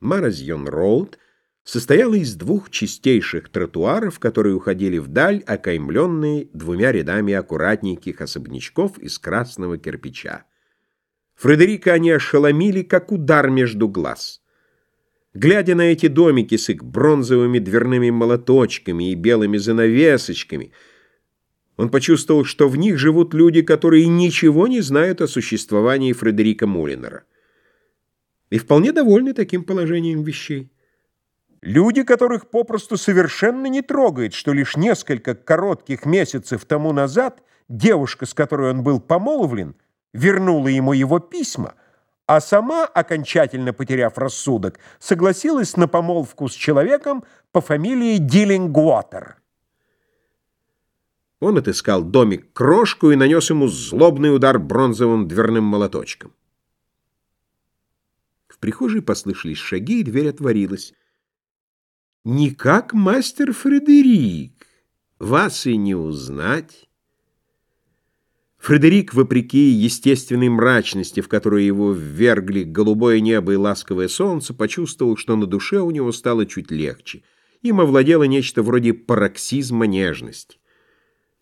Маразьон-Роуд состояла из двух чистейших тротуаров, которые уходили вдаль, окаймленные двумя рядами аккуратненьких особнячков из красного кирпича. Фредерика они ошеломили, как удар между глаз. Глядя на эти домики с их бронзовыми дверными молоточками и белыми занавесочками, он почувствовал, что в них живут люди, которые ничего не знают о существовании Фредерика Мулинера и вполне довольны таким положением вещей. Люди, которых попросту совершенно не трогает, что лишь несколько коротких месяцев тому назад девушка, с которой он был помолвлен, вернула ему его письма, а сама, окончательно потеряв рассудок, согласилась на помолвку с человеком по фамилии Диллингуотер. Он отыскал домик крошку и нанес ему злобный удар бронзовым дверным молоточком. В прихожей послышались шаги, и дверь отворилась. «Никак мастер Фредерик, вас и не узнать». Фредерик, вопреки естественной мрачности, в которую его ввергли голубое небо и ласковое солнце, почувствовал, что на душе у него стало чуть легче. Им овладело нечто вроде пароксизма нежности.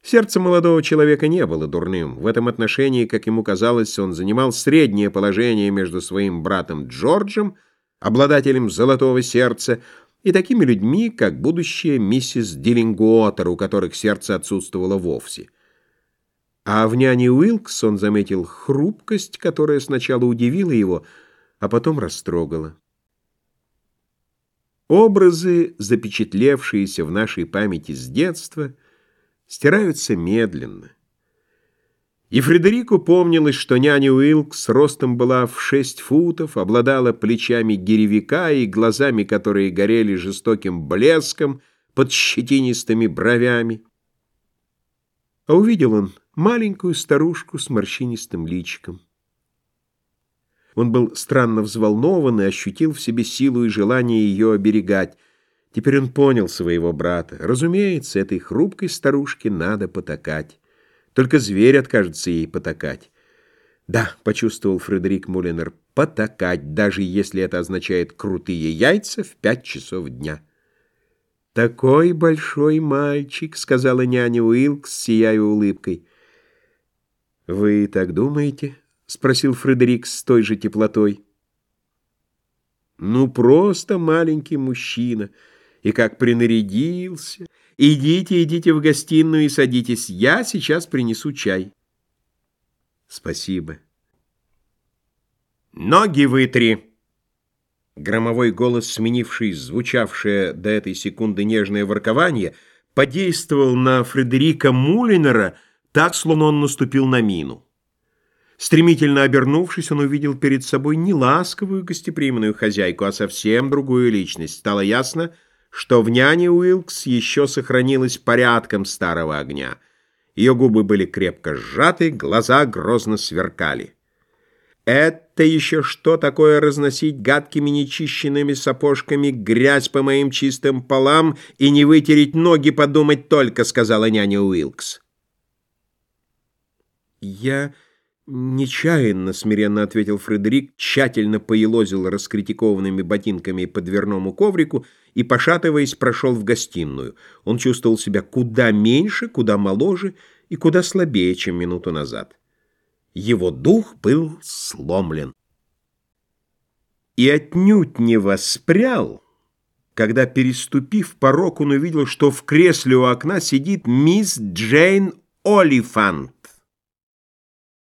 Сердце молодого человека не было дурным. В этом отношении, как ему казалось, он занимал среднее положение между своим братом Джорджем, обладателем золотого сердца, и такими людьми, как будущая миссис Диллингуотер, у которых сердце отсутствовало вовсе. А в няне Уилкс он заметил хрупкость, которая сначала удивила его, а потом растрогала. Образы, запечатлевшиеся в нашей памяти с детства — стираются медленно. И Фредерику помнилось, что няня Уилкс ростом была в шесть футов, обладала плечами гиревика и глазами, которые горели жестоким блеском под щетинистыми бровями. А увидел он маленькую старушку с морщинистым личиком. Он был странно взволнован и ощутил в себе силу и желание ее оберегать. Теперь он понял своего брата. Разумеется, этой хрупкой старушке надо потакать. Только зверь откажется ей потакать. Да, почувствовал Фредерик Мулинер, потакать, даже если это означает крутые яйца в пять часов дня. «Такой большой мальчик», — сказала няня Уилкс, сияя улыбкой. «Вы так думаете?» — спросил Фредерик с той же теплотой. «Ну, просто маленький мужчина» и как принарядился. Идите, идите в гостиную и садитесь. Я сейчас принесу чай. Спасибо. Ноги вытри. Громовой голос, сменивший звучавшее до этой секунды нежное воркование, подействовал на Фредерика Мулинера так, словно он наступил на мину. Стремительно обернувшись, он увидел перед собой не ласковую гостеприимную хозяйку, а совсем другую личность. Стало ясно, что в няне Уилкс еще сохранилось порядком старого огня. Ее губы были крепко сжаты, глаза грозно сверкали. «Это еще что такое разносить гадкими нечищенными сапожками грязь по моим чистым полам и не вытереть ноги подумать только», — сказала няня Уилкс. «Я...» «Нечаянно», — смиренно ответил Фредерик, тщательно поелозил раскритикованными ботинками по дверному коврику и, пошатываясь, прошел в гостиную. Он чувствовал себя куда меньше, куда моложе и куда слабее, чем минуту назад. Его дух был сломлен. И отнюдь не воспрял, когда, переступив порог, он увидел, что в кресле у окна сидит мисс Джейн Олифант.